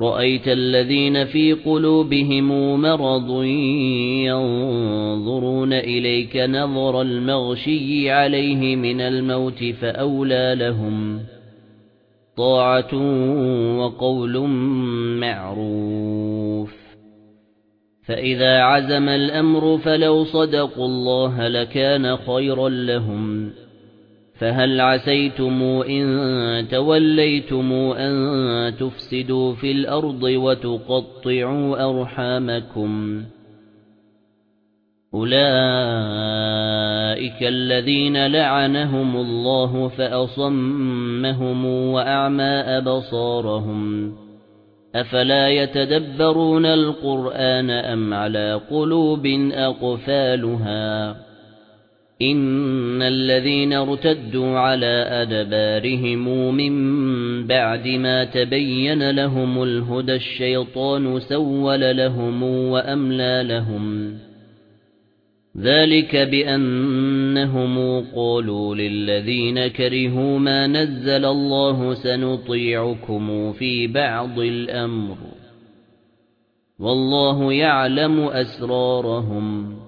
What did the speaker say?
رَأَيْتَ الَّذِينَ فِي قُلُوبِهِم مَّرَضٌ يَنظُرُونَ إِلَيْكَ نَظَرَ الْمَغْشِيِّ عَلَيْهِ مِنَ الْمَوْتِ فَأَوْلَى لَهُمْ طَاعَةٌ وَقَوْلٌ مَّعْرُوفٌ فَإِذَا عَزَمَ الْأَمْرُ فَلَوْ صَدَقُوا اللَّهَ لَكَانَ خَيْرًا لَّهُمْ فَهَلْ عَسَيْتُمْ إِن تَوَلَّيْتُمْ أَن تُفْسِدُوا فِي الْأَرْضِ وَتُقَطِّعُوا أَرْحَامَكُمْ أُولَئِكَ الَّذِينَ لَعَنَهُمُ اللَّهُ فَأَصَمَّهُمْ وَأَعْمَى أَبْصَارَهُمْ أَفَلَا يَتَدَبَّرُونَ الْقُرْآنَ أَمْ عَلَى قُلُوبٍ أَقْفَالُهَا إِنَّ الَّذِينَ ارْتَدُّوا عَلَى أَدْبَارِهِمْ مِنْ بَعْدِ مَا تَبَيَّنَ لَهُمُ الْهُدَى الشَّيْطَانُ سَوَّلَ لَهُمْ وَأَمْلَى لَهُمْ ذَلِكَ بِأَنَّهُمْ قَالُوا لِلَّذِينَ كَرِهُوا مَا نَزَّلَ اللَّهُ سَنُطِيعُكُمْ فِي بَعْضِ الْأَمْرِ وَاللَّهُ يَعْلَمُ أَسْرَارَهُمْ